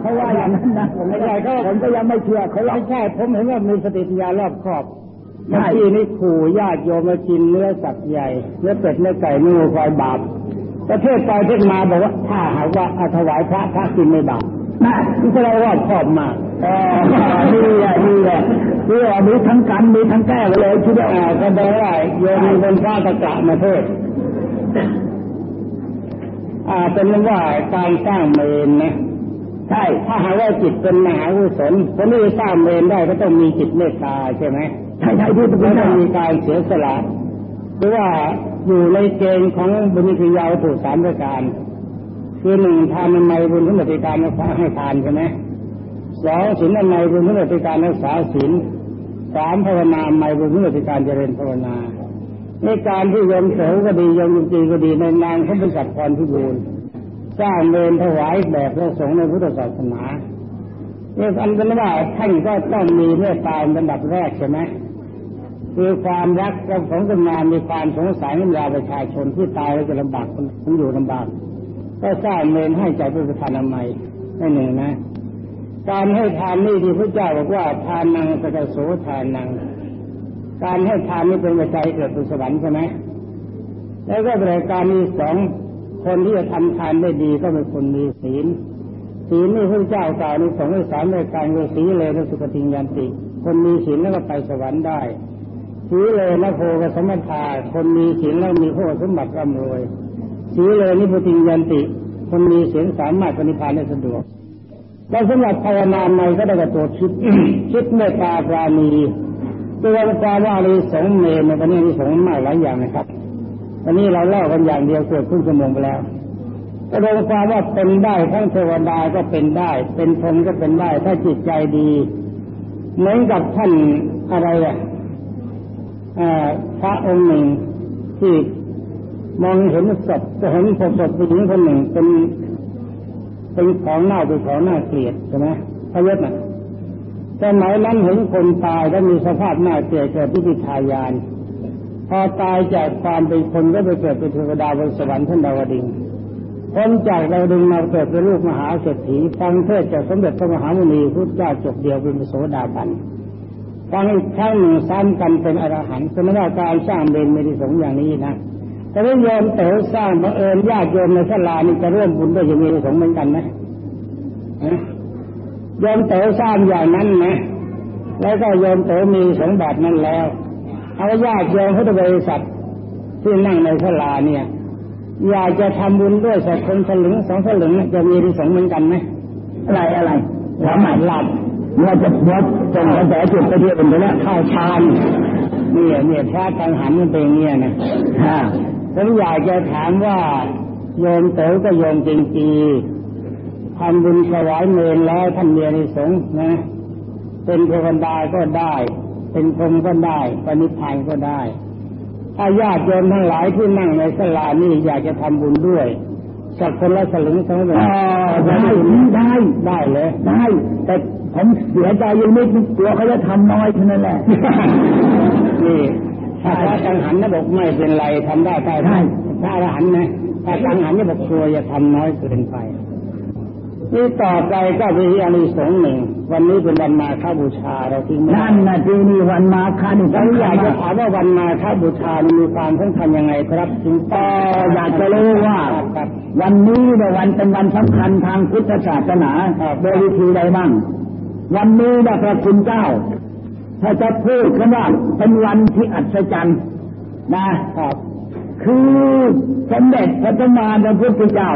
เพราะว่าอย่างนั้นนะผมไม่ใช่ก็ผมก็ยังไม่เชื่อเขาไม่ใช่ผมเห็นว่ามีสติปัญญารอบครอบเมื่อกี้นี่ขู่ญาติโยมมากินเนื้อสัตว์ใหญ่เนื้อเป็ดเนื้อไก่เนื้อควายบาปประเทศไปเทศมาบอกว่าถ้าหากว่าอาถวายพระพระกินไม่บาปนะนี่แสดงว่าชอบมากอ๋อนี่แหละนี่แหละนี่ว่ามีทั้งกันมีทั้งแก้ไปเลยที่ได้อ่าก็ได้ว่าโยมมีเป็นพระตะกะมาเทศ อ่าเป็นว่าการสร้างเมนนะใช่ถ้าหากว่าจิตเป็นมหากุศลคนที่สร้างเมนได้ก็ต้องมีจิตเมตตาใช่ไหมใช่ใช่ที่ต้องมีการเสียสละหรือว่าอยู่ในเกณฑ์ของบุญกิยาถูกสามประการ คือหนึ่งทานในบุญทุนติการรักษาให้ทานใช่ไหมสองศีลในบุญทุนติการรักษาศีลสามภาวนาในบุญทุนติการเจริญภาวนา ในการที่ยมโสก็ดียมยุจีก็ดีในนางเขาเป็นจัดพรพิบูลสร้างเมนถวายแบบพระสงฆ์ในพุทธศาสนาเนี่ยอันเป็นว่าท่านก็ต้องมีเมตตาเป็นดับแรกใช่ไหมคือความรักของกันมามีความสงสารนิยาประชาชนที่ตายแล้วจะลำบากคนอยู่ลำบาก ก็สร้างเมนให้ใจเป็นประธานอมัยนั่นหนึ่งนะ การให้ทานนี่ที่พระเจ้าบอกว่าทานนังสกโสทานนัง การให้ทานนี่เป็นปัจจัยเกิดสุสวรรค์ใช่ไหมแล้วก็บริการมีสองคนที่จะทำทานได้ดีก็เป็นคนมีศีลศีลนี่พระเจ้ากล่าวในสองในสามในการเวสีเลยและสุขติยันติ คนมีศีลแล้วก็ไปสวรรค์ได้สีเลยนะโพกสมถาคนมีศีลแล้วมีโพสมบัติร่ำรวยสีเลยนิพุติยันติ คนมีศีลสามารถปฏิพานได้สะดวกแล้วสำหรับภาวนาในก็ได้กับตัวชิดชิดเมตตาปราณี ตัวความว่าในสองเมนในวันนี้มีสองมากหลายอย่างนะครับวันนี้เราเล่ากันอย่างเดียวเกิดครึ่งชั่วโมงไปแล้วก็โดยความว่าเป็นได้ทั้งเทวดาก็เป็นได้ เป็นพรหมก็เป็นได้ ถ้าจิตใจดีเหมือนกับท่านอะไรอะพระองค์หนึ่งที่มองเห็นศพจะเห็นศพศพผู้หญิงคนหนึ่งเป็นเป็นของหน้าเป็นของหน้าเกลียดใช่ไหมพระยศน่ะ แต่ไหนนั้นเห็นคนตายแล้วมีสภาพหน้าเกลียดเกิดพิจิทายาน พอตายจากความเป็นคนก็ไปเกิดเป็นเทวดาบนสวรรค์ท่านดาวดิงคนจากดาวดึงมาเกิดเป็นลูกมหาเศรษฐีฟังเทศจากสมเด็จพระมหามุนีพุทธเจ้าจบเดียวเป็นโสดาบันฟังอีกครั้งหนึ่งซ้ำกันเป็นอรหันต์สมมติว่าการสร้างเบนไม่ได้สงอย่างนี้นะแต่ว่าโยมเต๋อสร้างบังเอิญญาติโยมในสลานี่จะร่วมบุญด้วยจะมีสงเหมือนกันไหม ยมเต๋อสร้างอย่างนั้นนะแล้วก็โยมเต๋อมีสงแบบนั้นแล้วเอาญาติโยมพุทธบริษัทที่นั่งในสลาเนี่ย อยากจะทำบุญด้วยสักคนสลึงสองสลึงจะมีที่สงเหมือนกันไหมอะไรอะไรหลับหลับเราจะพบจงกระแสจิตไปที่อื่นไปแล้วเข้าฌานเนี่ยเนี่ยพระตังหันมันเป็นเงี้ยนะฮะผมอยากจะถามว่าโยมเต๋อก็โยมจริงๆ ทำบุญถวายเมนแล้วท่านเมียในสงนะ เป็นเทวดาก็ได้ เป็นพรมก็ได้ปณิพานก็ได้ ถ้าญาติโยมทั้งหลายที่นั่งในสลานี่อยากจะทำบุญด้วยสักคนละสลึงทั้งหมดได้ได้ได้เลย ได้ แต่ผมเสียใจยังไม่กลัวเขาจะทำน้อยเท่านั้นแหละนี่ถ้าพระกังหันนะบอกไม่เป็นไรทำได้ได้ได้ถ้าอรหันนะถ้ากังหันนี่บอกกลัวจะทำน้อยเกินไป นี่ต่อไปก็มีอานิสงส์หนึ่ง วันนี้เป็นวันมาฆบูชาเราทิ้งนั่นนะที่นี่วันมาฆนี่ผมอยากจะถามว่าวันมาฆบูชามีความสำคัญยังไงครับจึงต่ออยากจะรู้ว่า วันนี้ในวันเป็นวันสำคัญทางพุทธศาสนาโดยวิธีใดบ้าง วันนี้นะพระคุณเจ้า ถ้าจะพูดคำว่าเป็นวันที่อัศจรรย์นะครับคือสมเด็จพระธรรมาพระพุทธเจ้า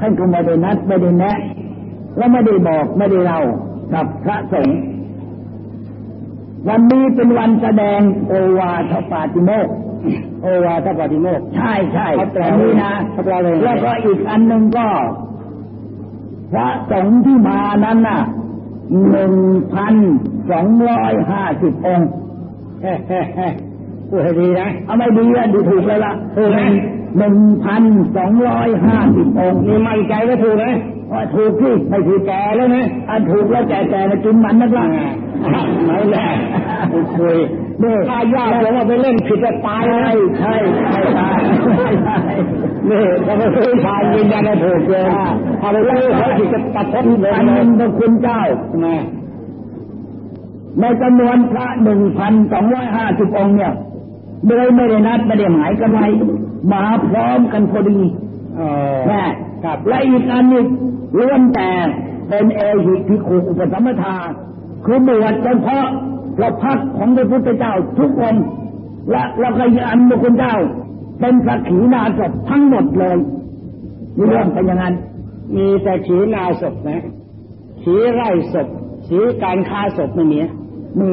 ท่านก็ไม่ได้นัดไม่ได้แนะ และไม่ได้บอกไม่ได้เล่ากับพระสงฆ์วันนี้เป็นวันแสดงโอวาทปาติโมกโอวาทปาติโมกใช่ใช่แต่นี้นะแล้วก็อีกอันหนึ่งก็ พระสงฆ์ที่มานั้นน่ะหนึ่งพันสองร้อยห้าสิบองค์พูดให้ดีนะเอาไม่ดีอะดูถูกเลยละถูกไหมหนึ่งพันสองร้อยห้าสิบองค์นี่มั่นใจว่าถูกไหม ว่าถูกที่ไม่ถูกแก่แล้วนะอันถูกแล้วแก่แก่มากินมันนักละไม่แล้คุยนี่ถ้าญาติโยมเอาไปเล่นผิดจะตายใช่นะใช่ใช่ใช่ใช่นี่เขาก็ซื้อทานยืนยันให้ถูกเลยเอาไปเล่นเขาผิดจะตัดพ้นเลยอันหนึ่งพระคุณเจ้านะในจำนวนพระหนึ่งพันสองร้อยห้าสิบองค์เนี่ยโดยไม่ได้นัดไม่ได้หมายกันไว้มาพร้อมกันพอดีเออแม่ ครับ และอีกอันหนึงล้วนแต่เป็นเอหิพิคุอุปสัมปทา คือบวชเฉพาะพระพักตร์ของพระพุทธเจ้าทุกองค์และแล้วก็อีกอันพระคุณเจ้า เป็นสักขีนาศพทั้งหมดเลยนี่เรื่องเป็นอย่างนั้น มีแต่ขีนาศพนะขีไร่ศพขีการค้าศพไม่มีนะมี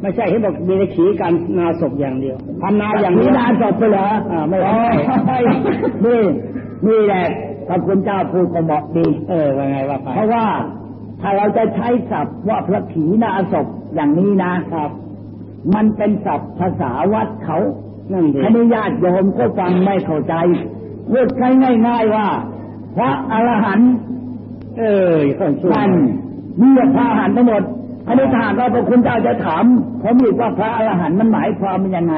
ไม่ใช่ที่บอกมีแต่ขีการนาศพอย่างเดียวพันนาอย่างขีเดียวนาศพไปเหรออ่าไม่อ๋อใช่นี่นี่แหละ พระคุณเจ้าพูดก็บอกดี เออว่าไงว่าไปเพราะว่าถ้าเราจะใช้ศัพท์ว่าพระขีณาศพอย่างนี้นะครับ มันเป็นศัพท์ภาษาวัดเขานั่นดีคณะญาติโยมก็ฟังไม่เข้าใจพูดง่ายๆว่า พระอรหันต์เออคนช่วยนั่นนี่พระอรหันต์ทั้งหมดอันนี้ถ้าหากว่าพระคุณเจ้าจะถามผมอีกว่าพระอรหันต์มันหมายความเป็นยังไง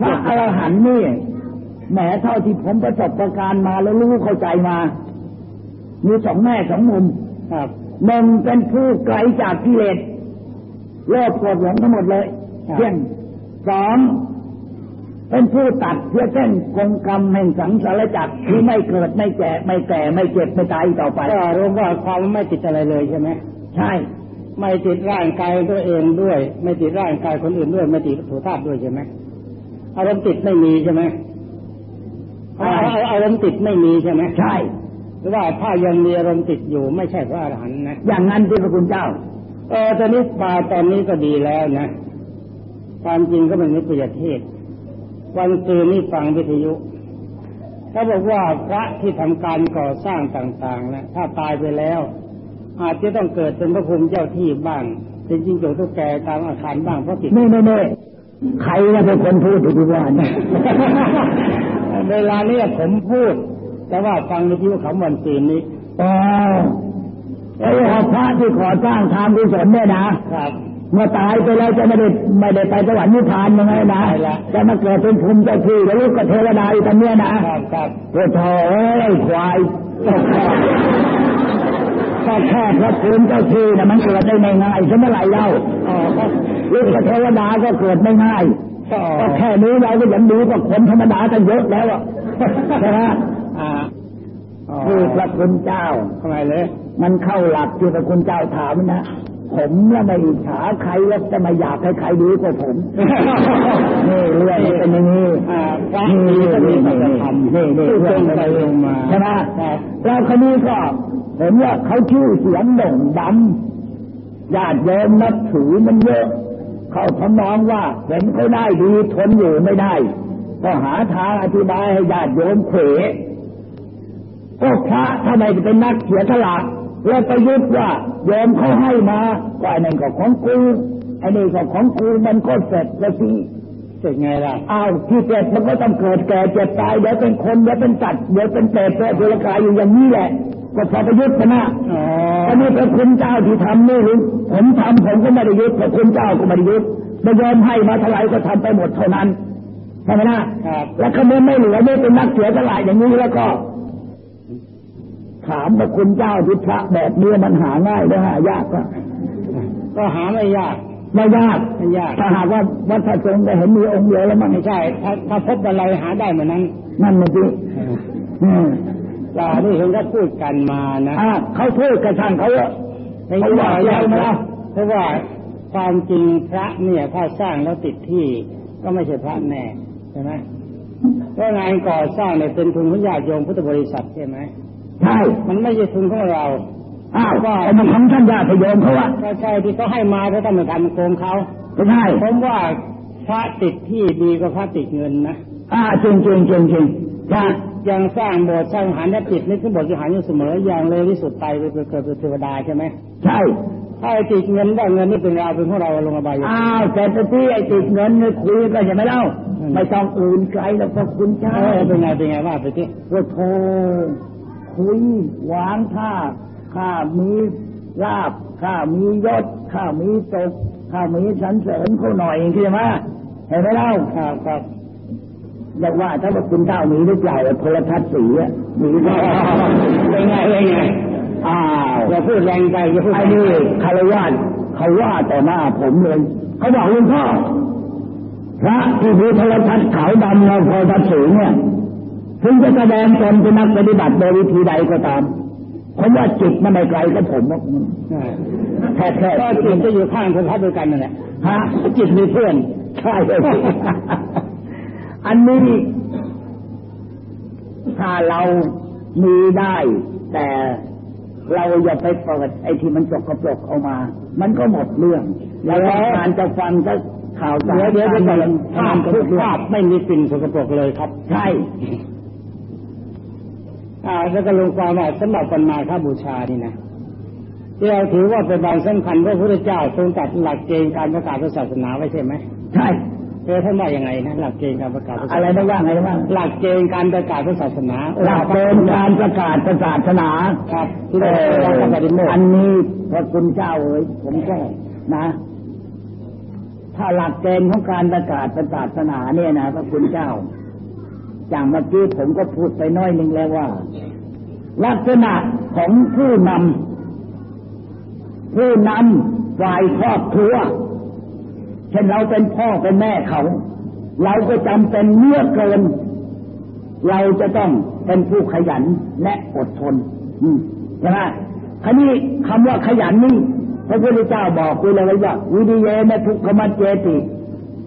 พระอรหันต์นี่ แหมเท่าที่ผมประสบการณ์มาแล้วรู้เข้าใจมา มีสองแม่สองมุมครับหนึ่งเป็นผู้ไกลจากกิเลสโลภโกรธหลงทั้งหมดเลยครับเช่นสองเป็นผู้ตัดเพื่อเส้นกงกรรมแห่งสังสารจักรที่ไม่เกิดไม่แก่ไม่แก่ไม่เจ็บไม่ตายต่อไปก็รู้ว่าความไม่ติดอะไรเลยใช่ไหมใช่ ไม่ติดร่างกายตัวเองด้วย ไม่ติดร่างกายคนอื่นด้วย ไม่ติดถูธาตุด้วยใช่ไหมอารมณ์ติดไม่มีใช่ไหม เอาเอาเอาอารมณ์ติดไม่มีใช่ไหมใช่หรือว่าถ้ายังมีอารมณ์ติดอยู่ไม่ใช่พระอรหันต์นะอย่างนั้นที่พระคุณเจ้า เออตอนนี้มาตอนนี้ก็ดีแล้วนะความจริงก็เป็นนิพยเทศวันตื่นนี่ฟังวิทยุเขาบอกว่าพระที่ทำการก่อสร้างต่างๆนะถ้าตายไปแล้ว อาจจะต้องเกิดเป็นพระภูมิเจ้าที่บ้างเป็นจริงโจทุกแกตามอาคารบ้างเพราะติดนี่นี่นี่ใครจะเป็นคนพูดที่ว่าเนี่ย เวลาเนี้ผมพูด แต่ว่าฟังวิทยุเขาวันตื่นนี้อ๋อไอ้พระที่ขอสร้างทานกุศลเนี่ยนะครับเมื่อตายไปแล้วจะไม่ได้ไม่ได้ไปสวรรค์นิพพานยังไงนะใช่ละจะมาเกิดเป็นภูมิเจ้าที่แล้วลูกกับเทวดาอีกตันเนี้ยนะครับครับโอ้โถเอ้ยควายก็แค่พระภูมิเจ้าที่นะมันเกิดได้ไม่ง่ายใช่ไหมไรเล่าอ๋อก็ลูกกับเทวดาก็เกิดไม่ง่าย ก็ก็แค่นี้เราก็ยังดีกว่าคนธรรมดากันเยอะแล้วอะใช่ไหมอ่าอ๋อคือพระคุณเจ้าทำไมเลย มันเข้าหลักที่พระคุณเจ้าถามนะผมเนี่ยไม่อิจฉาใครแล้วจะมาอยากให้ใครดีกว่าผมนี่เรื่องมันเป็นอย่างนี้อ่าพระนี่มีนี่ก็มีนี่สัจนี่ธรรมนี่นี่พูดเรื่ตอรงงมันไปเป็นตรงมาใช่ไหมครับแล้วคนนี้ก็เห็นว่าเขาชื่อเสียงโด่งดังญาติโยมนับถือมันเยอะ เขาทำนองว่าเห็นเขาได้ดีทนอยู่ไม่ได้ ก็หาทางอธิบายให้ญาติโยมเขวก็พระทำไมจะเป็นนักเสียสละแล้วปยุทธ์ว่าโยมเขาให้มาก็อ้นั่นก็ของกูอ้นี่ก็ของกูมันก็เสร็จแล้วสิเสร็จไงล่ะอ้าวที่เสร็จมันก็ต้องเกิดแก่เจ็บตายเดี๋ยวเป็นคนเดี๋ยวเป็นสัตว์เดี๋ยวเป็นเปรตเปรตสุรกายอยู่อย่างนี้แหละ ก็พอประยุทธ์ชนะอ๋ออันนี้พระคุณเจ้าที่ทำนี่หรือผมทำผมก็ไม่ได้ยุดพระคุณเจ้าก็ไม่ได้ยุดไม่ยอมให้มาเท่าไหร่ก็ทำไปหมดเท่านั้นใช่ไหมนะครับแล้วก็เมื่อไม่เหลือไม่เป็นนักเสียสละอย่างนี้แล้วก็ ถามพระคุณเจ้าที่พระแบบนี้มันหาง่ายหรือหายากก็ก็หาไม่ยากไม่ยากไม่ยากถ้าหากว่าวัดพระสงฆ์จะเห็นมีองค์เดียวแล้วมันไม่ใช่ ถ้าถ้าพบอะไรหาได้เหมือนนั้น นั่นมันจริง อืมลาที่เห็นก็พูดกันมานะอ่าเขาพูดกระช่างเขาอะไม่เขาว่าว่าใหญ่ยากมานะแล้วเพราะว่าความจริงพระเนี่ยถ้าสร้างแล้วติดที่ก็ไม่ใช่พระแน่ใช่ไหมเพราะงานก่อสร้างเนี่ยเป็นทุนของญาติโยมพุทธบริษัทใช่ไหมใช่มันไม่ใช่ทุนของเราอ้าวก็มันของท่านญาติโยมเขาอะใช่ใช่ที่เขาให้มาเพราะต้องมาทำโกงเขาไม่ใช่ผมว่าพระติดที่ดีกว่าพระติดเงินนะ อ่าจริงจริงจริงจริงใช่ยังสร้างโบสถ์สร้างวิหารและติดนึกถึงโบสถ์วิหารอยู่เสมออย่างเลยที่สุดไปไปเกิดเป็นเทวดาใช่ไหมใช่ถ้าไอ้ติดเงินได้เงินนี่เป็นเราเป็นพวกเราลงอบายอ้าวแต่ที่ไอ้ติดเงินเนี่ยคุยกันอย่าไม่เล่าอืมไม่ต้องอื่นไกลแล้วพระคุณเจ้าเออเป็นไงเป็นไงว่าไปที่โอ้โธคุยวางท่าข้ามีลาบข้ามียศข้ามีตกข้ามีสันเสริญเขาหน่อยใช่ไหมเห็นไหมเล่าครับครับ อยากว่าถ้าว่าคุณเจ้ามีหรือเปล่าโทรทัศน์สีอะมีก็เป็นไงเป็นไงอ้าวอย่าพูดแรงไปอย่าพูดไอ้นี่คารวะเขาว่าต่อหน้าผมเลยเขาบอกหลวงพ่อพระที่มีโทรทัศน์ขาวดำเราโทรทัศน์สีเนี่ยถึงจะแสดงตนเป็นนักปฏิบัติโดยวิธีใดก็ตามผมว่าจิตมันไม่ไกลกับผมหรอกแค่แค่ก็จิตจะอยู่ข้างคนทัศน์ด้วยกันนั่นแหละฮะจิตมีเพื่อนใช่เลย อันนี้ถ้าเรามีได้ แต่เราอย่าไปเปิดไอ้ที่มันจกกระปรกออกมา มันก็หมดเรื่องแล้วการจะฟังก็ข่าวสารเดี๋ยวเดี๋ยวเดี๋ยวการภาพก็ทุหมกดเรื่องภาพไม่มีสิ่งสกปรกเลยครับ ใช่อ่าแล้วก็ลงความว่าสำหรับวันมาฆบูชานี่นะที่เราถือว่าเป็นวันสำคัญพระพุทธเจ้าทรงจัดหลักเกณฑ์การประกาศศาสนาไว้ใช่ไหมใช่ เออท่านว่ายังไงนะหลักเกณฑ์การประกาศศาสนาอะไรไม่ว่าไงบ้างหลักเกณฑ์การประกาศศาสนาหลักเกณฑ์การประกาศศาสนาครับที่เอเราอเราปฏิโมกอันนี้พระคุณเจ้าเอ๋ยผมก็นะ ถ้าหลักเกณฑ์ของการประกาศศาสนาเนี่ยนะพระคุณเจ้าอย่างเมื่อกี้ผมก็พูดไปน้อยหนึ่งแล้วว่า ลักษณะของผู้นำผู้นำฝ่ายครอบครัว เช่นเราเป็นพ่อเป็นแม่เขา เราก็จำเป็นเมื่อเกิน เราจะต้องเป็นผู้ขยันและอดทนใช่ไหมคันนี้คำว่าขยันนี่พระพุทธเจ้าบอกไว้เลยว่า วิริเยนะทุกขมัจเจติ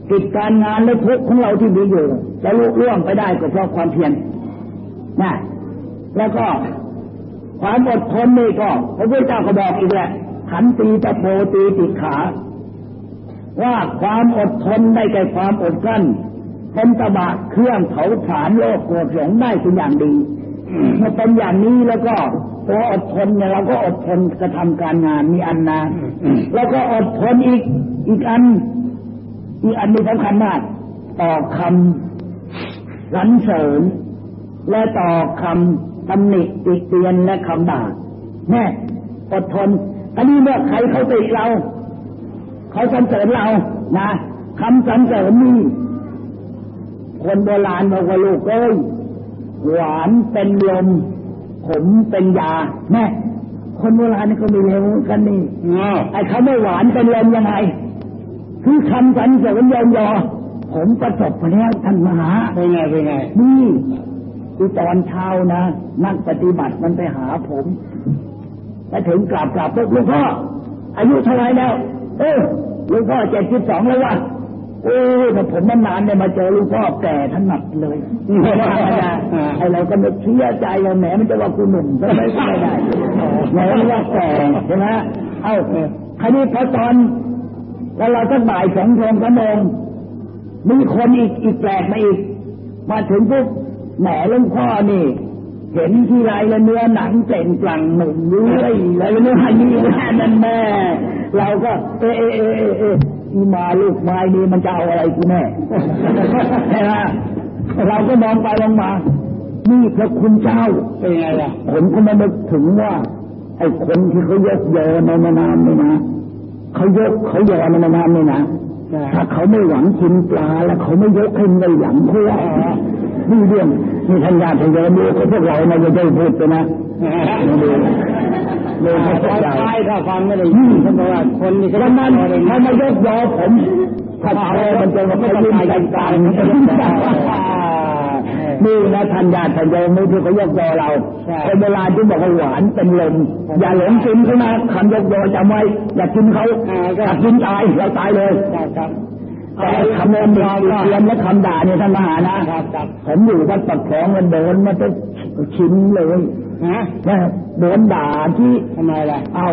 กิจการงานและทุกข์ของเราที่มีอยู่จะลุล่วงไปได้ก็เพราะความเพียรนะแล้วก็ความอดทนนี่ก็พระพุทธเจ้าก็บอกอีกแหละขันตีตะโพตีติดขา ว่าความอดทนได้แก่ความอดกลั้นเป็นตบะเครื่องเผาผลาญโลกโกรธหลงได้เป็นอย่างดีเมื่อเป็นอย่างนี้แล้วก็ตัวอดทนเนี่ยเราก็อดทนกระทำการงานมีอันนาแล้วก็อดทนอีกอีกอัน อีกอันนี้สำคัญมาก ต่อคำสรรเสริญ และต่อคำตำหนิติเตียนและคำด่าแม่อดทนอันนี้เมื่อใครเขาติเรา เขาสรรเสริญเรานะคำสรรเสริญนี่คนโบราณบอกว่าลูกเอ้ยหวานเป็นลมผมเป็นยาแม่คนโบราณนี่ก็มีเร็วกันนี่อ้าวไอ้เขาไม่หวานเป็นลมยังไง คือคำสรรเสริญยอมยอผมประสบมาแล้วท่านมหาเป็นไงเป็นไงนี่คือตอนเช้านะนักปฏิบัติมันไปหาผมไปถึงกราบกราบปุ๊บหลวงพ่ออายุเท่าไหรแล้ว เออหลวงพ่อเจ็ดสิบสองแล้ววะโอ้ยแต่ผมนานๆเนี่ยมาเจอหลวงพ่อแก่ท่านหนักเลยไม่ธรรมดาไอ้เราก็นึกเชื่อใจเราแหมมันจะว่ากูหนุ่มก็ไม่ได้แหมมันว่าแก่ใช่ไหมเอ้าคราวนี้พอตอนแล้วเราสักบ่ายสองโมงสามโมงมีคนอีกอีกแปลกมาอีก มาถึงปุ๊บแหมหลวงพ่อนี่ เห็นที่ไรละเนื้อหนังเปล่งปลั่งหนุ่มเรื่อยแล้วเนื้อนี่แม่นั่นแม่ เราก็ เอะเอะเอะเอะเอะอีมาลูกไม้นี่มันจะเอาอะไรกูแน่ใช่ไหมเราก็มองไปมองมานี่พระคุณเจ้าเป็นไงล่ะผมก็มานึกถึงว่า ไอ้คนที่เขายกเยอในแม่น้ำนี่นะเขายกเขายอในแม่น้ำนี่นะถ้าเขาไม่หวังกินปลาแล้วเขาไม่ยกให้ไม่หวังเพื่อนี่เรื่องนี่ท่านญาติโยมดูเขาพวกเรานะจะได้พูดไปนะดูดูถ้า เขาพวกเราใช่ถ้าฟังไม่ได้ยินท่านบอกว่าคนนี่ก็แล้วนั้นเขามายกยอผมถ้าเขามันจะมายืนกันกลางนี่นะท่านญาติโยมนี่ที่เขายกยอเราเป็นเวลาที่บอกว่าหวานเป็นลมอย่าหลงกินเขานะคำยกยอจำไว้อย่ากินเขาถ้ากินตายเราตายเลยครับ แต่คำนำรองเรียนและคำด่าเนี่ยท่านมหานะครับครับผมอยู่วัดปักคลองมันโดนมาจะชิ้นเลยฮะนะโดนด่าที่ทำไมล่ะเอ้า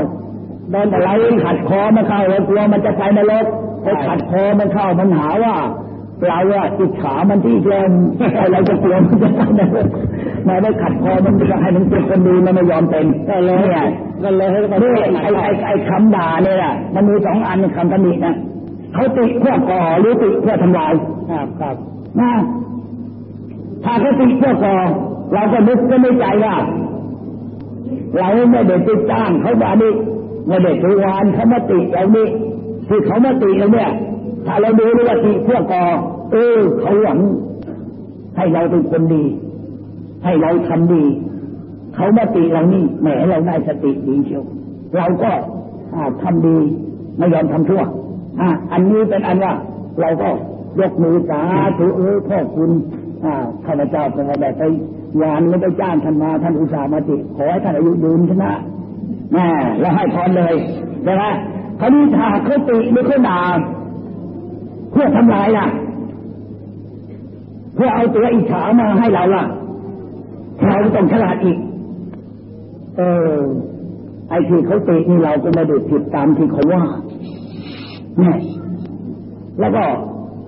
โดนอะไรขัดคอมันเข้าเรากลัวมันจะไปนรกไปขัดคอมันเข้ามันหาว่าเราอะอิจฉามันที่แกล้งไอ้เราจะกลัวมันจะไปนรกมาได้ขัดคอมันจะให้มันเป็นคนดีมันไม่ยอมเป็นก็เลยเนี่ยก็เลยให้เขานี่ไอ้ไอ้ไอ้คำด่าเนี่ยน่ะมันมีสองอันคำตำหนินะ เขาติเพื่อก่อหรือติเพื่อทำลาย ครับครับนะถ้าเขาติเพื่อก่อเราก็นึกก็ไม่ใจว่าเราไม่ได้ไปจ้างเขาว่านี่ไม่ได้ไปวานเขามาติเรานี่ที่เขามาตีเราเนี่ย ถ้าเราดูว่าตีพวกกอเออเขาหวังให้เราเป็นคนดี ให้เราทำดีเขามาตีเรานี่แหมเราได้สติดีเชียวเราก็ทำดีไม่ยอมทำชั่ว อ่า อันนี้เป็นอันว่าเราก็ยกมือสาธุเออพ่อคุณข้าพเจ้าเป็นอะไรไปงานไม่ได้จ้างท่านมาท่านอุตส่าห์มาติขอให้ท่านอายุยืนชนะแม่แล้วให้พรเลยใช่ไหมคราวนี้ถ้าเขาติหรือเขาด่าเพื่อทำลายล่ะ เพื่อเอาตัวอิจฉามาให้เราล่ะเราต้องฉลาดอีก เออ ไอ้ที่เขาตินี่เราก็ไม่ได้ผิดตามที่เขาว่า แล้วก็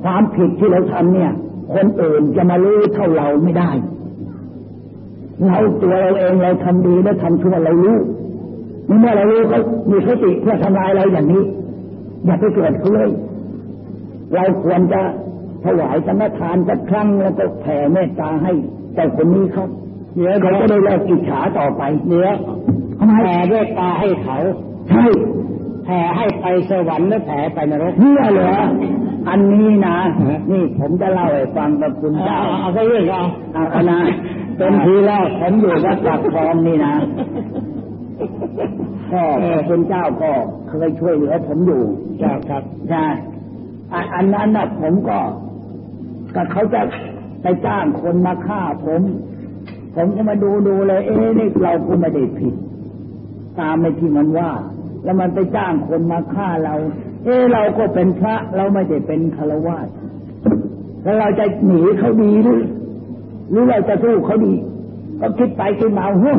ความผิดที่เราทำเนี่ย คนอื่นจะมารู้เท่าเราไม่ได้ เราตัวเราเองเราทำดีและทำชั่วเรารู้เมื่อเรารู้เขามีสติเพื่อทำลายเราอย่างนี้ อย่าไปเกิดเขาเลย เราควรจะถวายสังฆทานสักครั้งแล้วก็แผ่เมตตาให้เจ้าคนนี้เขาเดี๋ยวเขาจะได้เลิกอิจฉาต่อไปเดี๋ยวแผ่เมตตาให้เขาใช่ แผ่ให้ไปสวรรค์หรือแผ่ไปนรกเนี่ยเหรออันนี้นะนี่ผมจะเล่าให้ฟังกับคุณเจ้าเอาไปเรื่อยเอาเอานะเป็นทีแรกผมอยู่วัดปากคลองนี่นะก็คุณเจ้าก็เคยช่วยเหลือผมอยู่ครับครับใช่อันนั้นนะผมก็ก็เขาจะไปจ้างคนมาฆ่าผม ผมจะมาดูดูเลย เอ๊ะนี่เราก็ไม่ได้ผิด ตามไม่ที่มันว่า แล้วมันไปจ้างคนมาฆ่าเรา เอ๊ะเราก็เป็นพระเราไม่ได้เป็นฆราวาสแล้วเราจะหนีเขาดีหรือหรือเราจะสู้เขาดี ก็คิดไปคิดมาเฮ้ย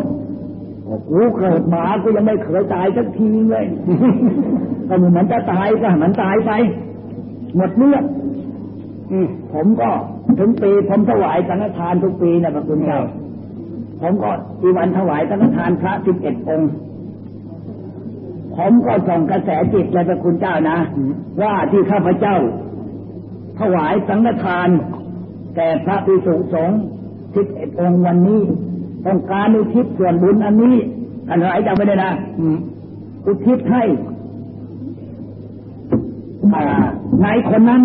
กูเกิดหมากูยังไม่เคยตายสักทีเลยก็มือนจะตายก็มันตายไป หมดเลือดผมก็ถึงปีผมถวายสังฆทานทุกปีนะพระคุณเจ้าผมก็ปีวันถวายสังฆทานพระสิบเอ็ดองค์ ผมก็ส่งกระแสจิตเลยพระคุณเจ้านะ ว่าที่ข้าพเจ้า ถวายสังฆทาน แก่พระภิกษุสงฆ์สิบเอ็ดองค์วันนี้ ต้องการอุทิศส่วนบุญอันนี้อันไหนจำไม่ได้นะอุทิศให้นายคนนั้น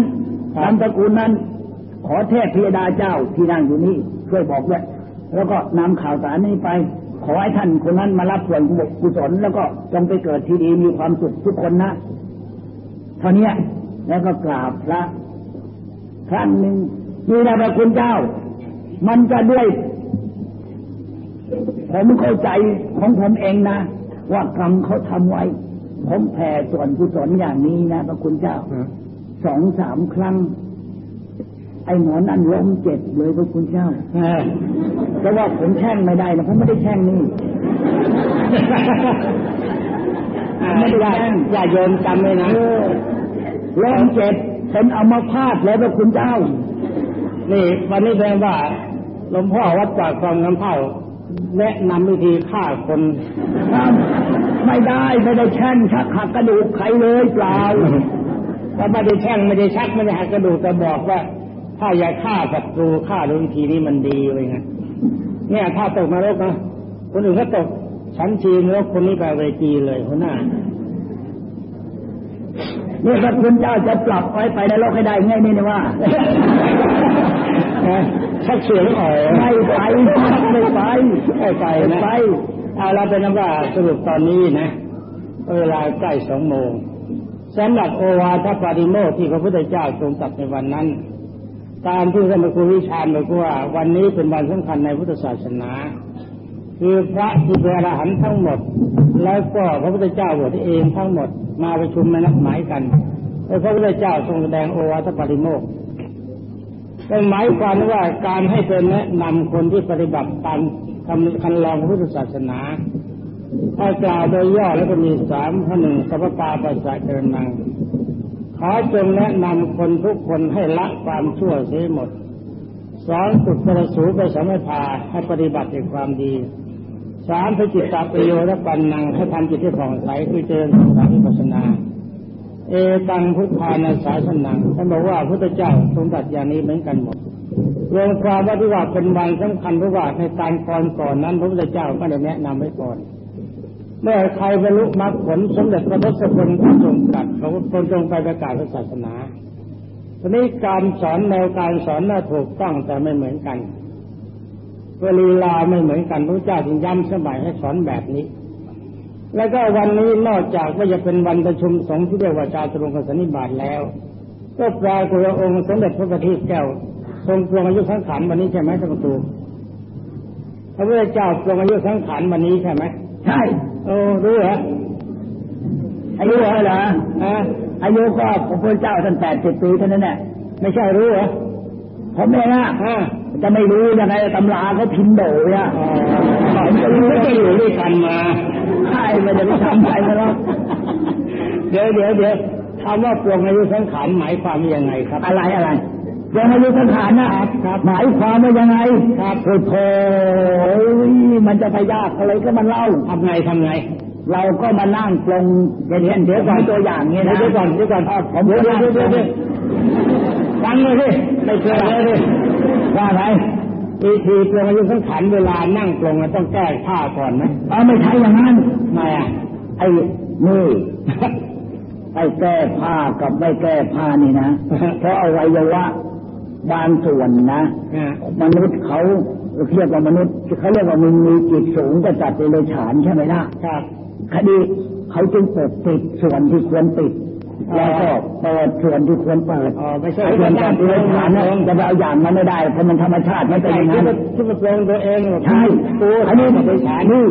ตามตระกูลนั้น ขอเทพพิยดาเจ้าที่นั่งอยู่นี่ช่วยบอกด้วยแล้วก็นำข่าวสารนี้ไป ขอให้ท่านคนนั้นมารับส่วนกุศลแล้วก็จงไปเกิดที่ดีมีความสุขทุกคนนะ เท่านี้แล้วก็กราบพระครั้งหนึ่งมีนะพระคุณเจ้า มันจะด้วย ผมเข้าใจของผมเองนะ ว่ากรรมเขาทำไว้ ผมแผ่ส่วนกุศลอย่างนี้นะพระคุณเจ้าสองสามครั้งไอ้หมอนั่นล้มเจ็บเลยพระคุณเจ้าเพราะว่าผมแช่งไม่ได้นะผมไม่ได้แช่งนี่ไม่ได้แช่งอย่าโยนจำเลยนะล้มเจ็บเป็นเอามาพาดเลยพระคุณเจ้า นี่ วันนี้แสดงว่าหลวงพ่อวัดจากความน้ำเท่าแนะนำวิธีฆ่าคนไม่ได้ไม่ได้แช่งชักหักกระดูกใครเลยเปล่าถ้าไม่ได้แช่งไม่ได้ชักไม่ได้หักกระดูกแต่บอกว่า ถ้าอยากฆ่าศัตรูฆ่าด้วยวิธีนี้มันดีเลยไงเนี่ยถ้าตกนรกนะคนอื่นก็ตกชั้นจีนแล้วคนนี้ไปเวจีเลยหัวหน้าเนี่ยพระคุณเจ้าจะปรับไว้ไปในโลกให้ได้ไงนี่นะว่าชักเสียงอ่อยไม่ไปไม่ไปไม่ไปนะไปเอาเราเป็นว่าสรุปตอนนี้นะ เวลาใกล้สองโมงสำหรับโอวาทปาริโมที่พระพุทธเจ้าทรงตัดในวันนั้น ตามที่ท่านพระครูวิชาญบอกว่า วันนี้เป็นวันสำคัญในพุทธศาสนา คือพระที่เป็นอรหันต์ทั้งหมด แล้วก็พระพุทธเจ้าบวชเองทั้งหมดมาประชุมมานัดหมายกันแล้วพระพุทธเจ้าทรงแสดงโอวาทปาริโมกเป็นหมายความว่าการให้เป็นแนะนำคนที่ปฏิบัติตามคำคันลองพุทธศาสนาถ้ากล่าวโดยย่อแล้วก็มีสามข้อหนึ่งสัพพาปัสสะเกินนัง ขอจงแนะนำคนทุกคนให้ละความชั่วเสียหมด สอนฝึกประสูไปสมัยพาให้ปฏิบัติในความดีสามพจิตตประโยชน์และปัญญังให้ทำจิตที่ผ่องใสคือเจริญสังปัสนา เอตังพุทธานาสาสนังท่านบอกว่าพุทธเจ้าทรงตัดอย่างนี้เหมือนกันหมดรวมความว่าที่ว่าเป็นวันสำคัญเพราะว่าในการก่อนก่อนนั้นพระพุทธเจ้าไม่ได้แนะนำไว้ก่อน เมื่อใครบรรลุมรรคผลสมเด็จพระทศพลก็ทรงตรัสเขาตนทรงไปประกาศศาสนาทีนี้การสอนแนวการสอนน่าถูกต้องแต่ไม่เหมือนกันเวลีลาไม่เหมือนกันพระเจ้าจึงย้ำสมัยให้สอนแบบนี้ แล้วก็วันนี้นอกจากว่าจะเป็นวันประชุมสงฆ์ที่เรียกว่าจาตุรงกสนิบาตแล้ว ก็ปลายตัวองค์สมเด็จพระบัณฑิตแก้วทรงปรงอายุสังขารวันนี้ใช่ไหมท่านประตูพระพุทธเจ้าปรงอายุสังขารวันนี้ใช่ไหมใช่ อ้รู้เหรออายุเหรออายุก็พระพุทธเจ้าท่านแปดสิบปีเท่านั้นแหละไม่ใช่รู้เหรอผมเองอะจะไม่รู้ยังไงตำราเขาพิมพ์โดยอะผมจะรู้ก็อยู่ด้วยกันมาใช่ไม่ได้ไปทำอะไรมาแล้วเดี๋ยวเดี๋ยวเดี๋ยวคำว่าปวงอายุสังขารหมายความยังไงครับ อะไรอะไร ปวงอายุสังขารนะครับหมายความว่ายังไงครับโอ้โหมันจะไปยากอะไรก็มันเล่าทำไงทำไง เราก็มานั่งปรงเดี๋ยวเดี๋ยวก่อนตัวอย่างนี้นะเดี๋ยวก่อนเดี๋ยวก่อนผมเดี๋ยวเดี๋ยวเดี๋ยวฟังเลยสิไม่เชื่อเลยสิว่าไงวิธีปรงอายุสังขารเวลานั่งปรงต้องแก้ผ้าก่อนไหมเอาไม่ใช่อย่างนั้นไม่อะไอ้นี่ไอ้แก้ผ้ากับไม่แก้ผ้านี่นะเพราะอวัยวะ บางส่วนนะมนุษย์เขาเรียกว่ามนุษย์เขาเรียกว่ามันมีจิตสูงก็จัดเเลยฉานใช่ไหมล่ะครับคดีเขาจึงปกปิดส่วนที่ควรปิดแล้วก็เปิดส่วนที่ควรเปิดอ๋อไม่ใช่ส่วนจัดเเลยฉานนะจะไปเอาอย่างมันไม่ได้เพราะมันธรรมชาติไม่เป็นอย่างนั้นที่มันปรงตัวเองใช่อันนี้เป็นฉานนี่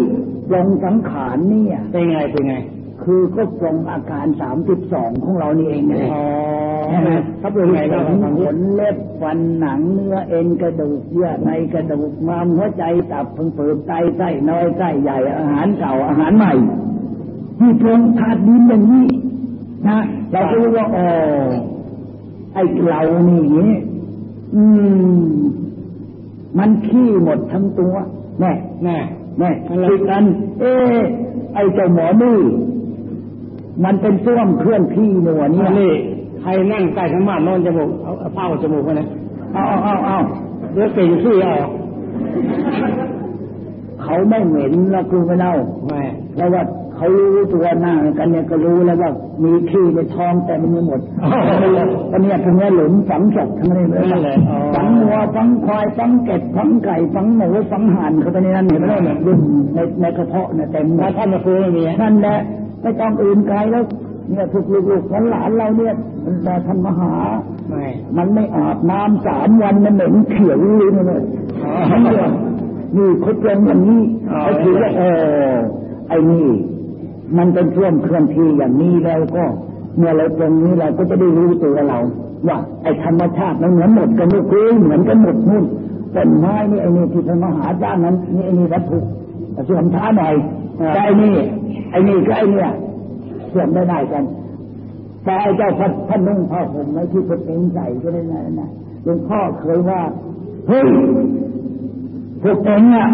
ปรงสังขารนี่เป็นไงเป็นไง คือก็ปรงอาการสามสิบสองของเรานี่เองไงใช่ไหมครับเป็นไงครับขนเล็บฟันหนังเนื้อเอ็นกระดูกเยื่อในกระดูกม้ามหัวใจตับพังเปิดไตไส้น้อยไส้ใหญ่อาหารเก่าอาหารใหม่ที่ปรงธาตุดินอย่างนี้นะเราก็รู้ว่าอ๋อไอ้เรานี่อืม มันขี้หมดทั้งตัวแน่แน่แน่คุยกัน เออไอ้เจ้าหมอนี่ มันเป็นส้วมเคลื่อนที่หนัวนี่นี่ใครนั่งใกล้สมาธินอนจมูกเอาเผ้าจมูกมานะเอาเอาเอาเอาเดี๋ยวเก่งขี้เอาเขาไม่เหม็นแล้วคือไม่เล่าไม่แล้วว่าเขารู้ตัวหน้ากันเนี่ยก็รู้แล้วว่ามีขี้ในท้องแต่มันไม่หมดตอนนี้ทั้งนี้หลุมฝังศพทั้งนี้เลยฝังวัวฝังควายฝังเก็ดฝังไก่ฝังหมูฝังห่านเขาตอนนี้นั่นเห็นไหมเนี่ยรุ่นในในกระเพาะเนี่ยเต็มท่านมาฟูไม่มีนั่นแหละ ไม่ต้องอื่นไกลแล้วเนี่ยทุกลูกๆหลานเราเนี่ยมาทำมหาไม่มันไม่อาบน้ำสามวันมันเหม็นเขียวเลยเนี่ยนี่เขาเจงอย่างนี้เขาถือว่าเออไอ้นี่ มันเป็นช่วงเคลื่อนที่อย่างนี้แล้วก็เมื่อเราตรงนี้เราก็จะได้รู้ตัวเราว่าไอ้ธรรมชาติมันเหมือนหมดกันไม่คุยเหมือนกันหมดนู่นต้นไม้นี่ไอ้นี่ที่เป็นมหาด้านนั้นนี่ไอ้นี่วัตถุส่วนท้าหน่อย แต่ไอ้นี่ไอ้นี่ก็ไอ้นี่ส่วนไม่ได้กัน แต่ไอ้เจ้าพัดพัดนุ่งผ้าห่มไม่ที่เป็นเองใส่ก็ได้นะนะหลวงพ่อเคยว่าเฮ้ยพวกเองอะ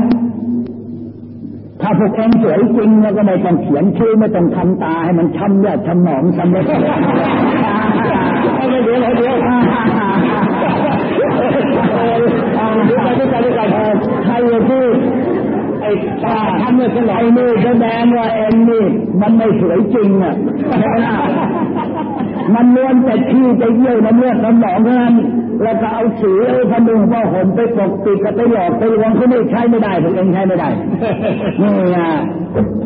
ถ้าพวกเองสวยจริงแล้วก็ไม่ต้องเขียนชื่อไม่ต้องทำตาให้มันช้ำเลือดช้ำหนองช้ำเลยเดี๋ยวเดี๋ยวเดี๋ยวใครที่ไอ้ ตาทำเนี่ยสลายนี่แสดงว่าเอ็นนี่มันไม่สวยจริงอะมันล้วนแต่ขี้ไปเยี่ยวน้ำเลือดน้ำหนองเท่านั้นแล้วก็เอาสีไอ้พนุงพ่อห่มไปปกปิดก็ไปหลอกไปลวงเขาไม่ใช้ไม่ได้ผมเองใช้ไม่ได้นี่อะ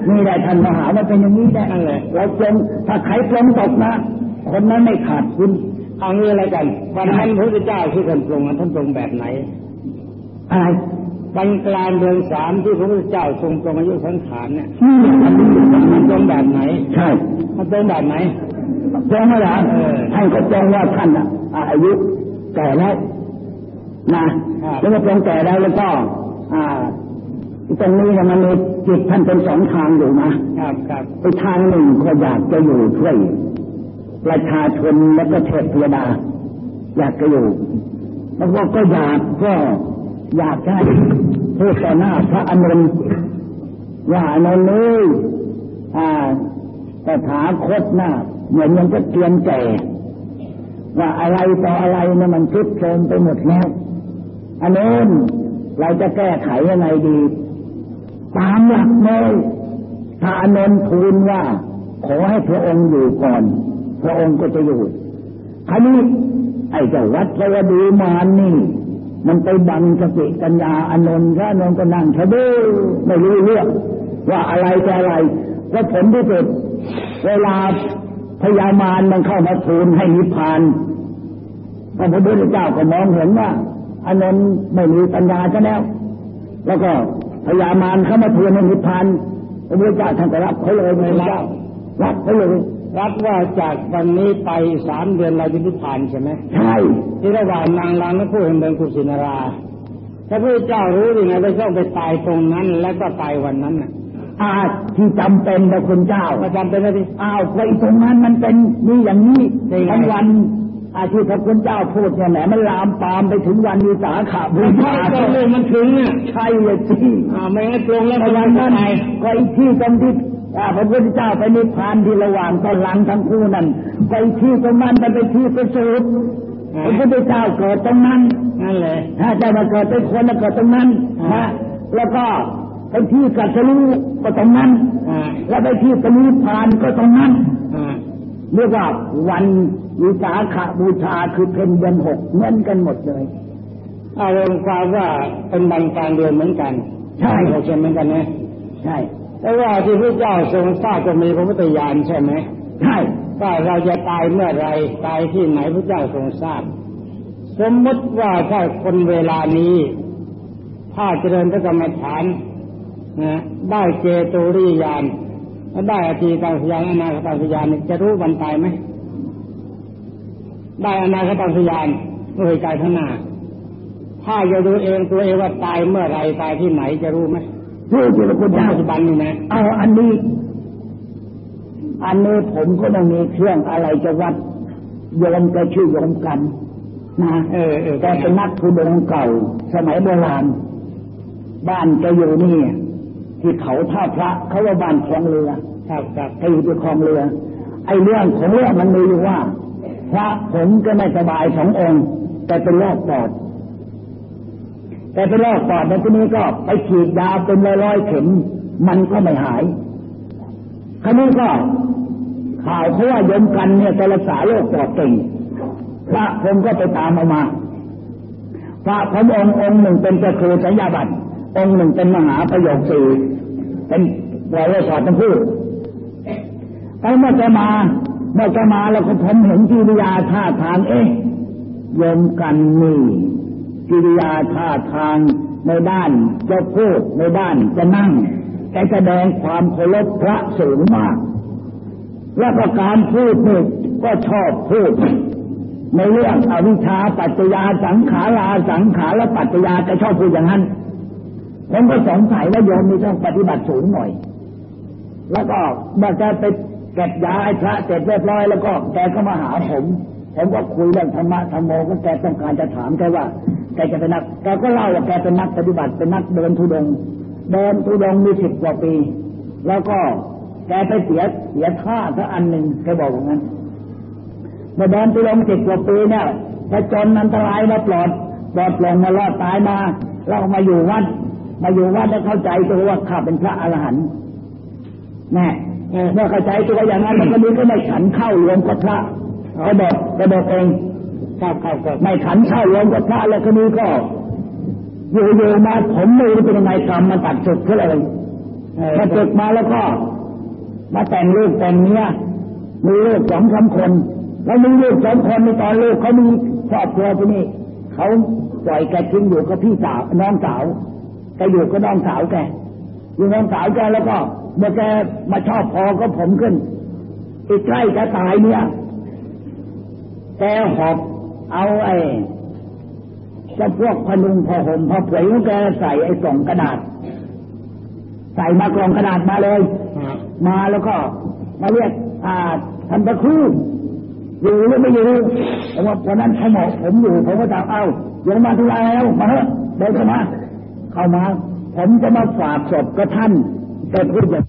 นี่ได้ท่านมหาว่าเป็นอย่างนี้ได้เราจงถ้าใครปลงตกนะคนนั้นไม่ขาดคุณเอางี้อะไรกันวันนั้นพระเจ้าที่ท่านปรงท่านปรงแบบไหนอะไร วันกลางเดือนสามที่พระพุทธเจ้าทรงปรงอายุสังขารเนี่ยมันตรงแบบไหน ใช่มันตรงแบบไหนจงว่าท่านก็จงว่าท่านอายุแก่แล้วนะแล้วก็จงแก่แล้วแล้วก็ อ่าตรงนี้มันมีจิตท่านเป็นสองทางอยู่นะครับครับอีกทางหนึ่งก็อยากจะอยู่ช่วยประชาชนแล้วก็เทพเทวดา อยากจะอยู่ แล้วก็ก็อยากก็ อยากให้พูดต่อหน้าพระอนุนว่าอนนเลยอ่าแต่ถาคตหน้าเหมือนมันจะเตียนแก่ว่าอะไรต่ออะไรเนี่ยมันทุดโทรมไปหมดแล้วอันนู้นเราจะแก้ไขยังไงดี ตามหลักเลยถ้าอนนท์ทูลว่า ขอให้พระองค์อยู่ก่อน พระองค์ก็จะอยู่คราวนี้ไอ้เจ้าวัดพระดีมานนี่ มันไปบังสติกัญญาอนนท์พระอนนท์ก็นั่งชะดูไม่รู้เรื่องว่าอะไรจะอะไรแล้วผลที่สุดเวลาพญามารมันเข้ามาทูลให้นิพพานพระพุทธเจ้าก็มองเห็นว่าอนนท์ไม่มีปัญญาจะแล้ว แล้วก็พญามารเข้ามาทูลให้นิพพานพระพุทธเจ้าท่านก็รับเขาเลยไม่รับรับเขาเลย รับว่าจากวันนี้ไปสามเดือนเราจะนิพพานใช่ไหมใช่ที่ระหว่างนางรางและผู้แห่งเมืองกุสินาราพระพุทธเจ้ารู้ยังไงว่าต้องไปตายตรงนั้น แล้วก็ตายวันนั้นน่ะอาที่จำเป็นนะคุณเจ้าประจำเป็นอะไรอ้าวไปตรงนั้นมันเป็นนี่อย่างนี้ได้ไงทั้งวัน อาที่พระคุณเจ้าพูดเนี่ยแหมมันลามปามไปถึงวันวิสาขบูไม่ใช่ชาตรงเลยมันถึงอะใช่เลยสิอ่าไม่งั้นตรงแล้วเพพราะยาฉะจะนั้นตายก็อีกที่ตรงที่อ่าพระพุทธเจ้าไปนิพพานที่ระหว่างตอนหลังทั้งคู่นั่นไปที่ตรงนั้นมันเป็นที่ประสูติพระพุทธเจ้าเกิดตรงนั้นนั่นเลยถ้าจะมาเกิดเป็นคนแล้วเกิดตรงนั้นอ่านะแล้วก็เป็นที่กัดสรู้ก็ตรงนั้นอ่าแล้วไปที่ปณิพานก็ตรงนั้นอ่า เรียกว่าวันวิสาขบูชาคือเพนเดือนหกเหมือนกันหมดเลยอารมณ์ความว่าเป็นวันกลางเดือนเหมือนกัน ใช่เราใช่เหมือนกันนะใช่แต่ว่าที่พระเจ้าทรงทราบก็มีพระพุทธญาณใช่ไหมใช่ว่าเราจะตายเมื่อไรตายที่ไหนพระเจ้าทรงทราบ สมมติว่าถ้าคนเวลานี้ ถ้าเจริญพระกรรมฐานนะได้เจโตริยาน และได้อธีตังสยานอนาคตังสยานเนี่ยจะรู้วันตายไหมได้อนาคตังสยานเมื่อใจข้างหน้าถ้าจะดูเองตัวเองว่าตายเมื่อไรตายที่ไหนจะรู้ไหมรู้ที่พระพุทธปัเจ้าจจุบันนี่นะเอาอันนี้ อันนี้ผมก็ต้องมีเครื่องอะไรจะวัดโยมก็ชื่อโยมกัน นะเออเออแกเป็นนักทุดงค์เก่า สมัยโบราณบ้านแกอยู่นี่ ที่เขาท่าพระเขาว่าบ้านคลองเรือครับครับแกอยู่ที่คลองเรือ ไอ้เรื่องของเรื่องมันมีอยู่ว่า พระผมก็ไม่สบายสององค์ แต่เป็นโรคปอด แต่เป็นโรคปอดในที่นี้ก็ไปฉีดยาเป็นร้อยๆเข็มมันก็ไม่หายคราวนี้ก็ข่าวเขาว่าโยมกันเนี่ยจะรักษาโรคปอดเก่งพระผมก็ไปตามเอามาพระผมองค์องค์หนึ่งเป็นเจ้าครูสัญญาบัตร องค์หนึ่งเป็นมหาประโยคสี่เป็นวารสอดทั้งคู่ไปเมื่อจะมาเมื่อจะมาแล้วก็ผมเห็นกิริยาท่าทางเอ๊ะยมกันนี่กิริยาท่าทางในด้านจะพูดในด้านจะนั่งแกแสดงความเคารพพระสูงมาก แล้วก็การพูดนี่ก็ชอบพูด ในเรื่องอวิชชาปัจจยาสังขาราสังขารและปัจจยาจะชอบพูดอย่างนั้น ผมก็สงสัยว่าโยมนี่ต้องปฏิบัติสูงหน่อย แล้วก็เมื่อแกไปเก็บยาไอ้พระเสร็จเรียบร้อยแล้วก็แกก็มาหาผม ผมก็คุยเรื่องธรรมะธรรมโมก็แกต้องการจะถามแกว่าแกจะเป็นนักแกก็เล่าว่าแกเป็นนักปฏิบัติเป็นนักเดินทุดงค์เดินทุดงค์มีสิบกว่าปี แล้วก็แกไปเสียเสียท่าสักอันหนึ่งแกบอกว่างั้นเมื่อเดินทุดงค์สิบกว่าปีเนี่ยไปจนอันตรายมาปลอดปลอดปลงมารอดตายมาแล้วมาอยู่วัด มาอยู่วัดแล้วเข้าใจตัวว่าข้าเป็นพระอรหันต์แน่เออเมื่อเข้าใจตัวอย่างนั้นแล้วก็นี้ก็ไม่ฉันเข้ารวมกับพระเขาบอกเขาบอกเองครับครับครับไม่ขันเข้ารวมกับพระแล้วก็นี้ก็อยู่ๆมาผมไม่รู้เป็นยังไงกรรมมาตัดจุดเขาเลยเออมาจุดมาแล้วก็ มาแต่งลูกแต่งเมียมีลูกสองสามคน แล้วมีลูกสองคนในตอนลูกเขามีครอบครัวพวกนี้เขาปล่อยแกทิ้งอยู่กับพี่สาวน้องสาว แกอยู่กับน้องสาวแกอยู่น้องสาวแกแล้วก็ เมื่อแกมาชอบพอก็ผมขึ้นอีกใกล้จะตายเนี่ยแกหอบเอาไอ้เจ้าพวกพนุงพอห่มพอเผยของแกใส่ไอ้กล่องกระดาษ ใส่มากล่องกระดาษมาเลยครับมาแล้วก็ มาเรียกอ่าท่านพระครูอยู่หรือไม่อยู่ผมว่าวันนั้นเขาบอกผมอยู่ผมก็ถามเอ้าโยมมาทุลาแล้วมาเถอะเดินเข้ามา เข้ามา ผมจะมาฝากศพกับท่านแต่พูดอย่าง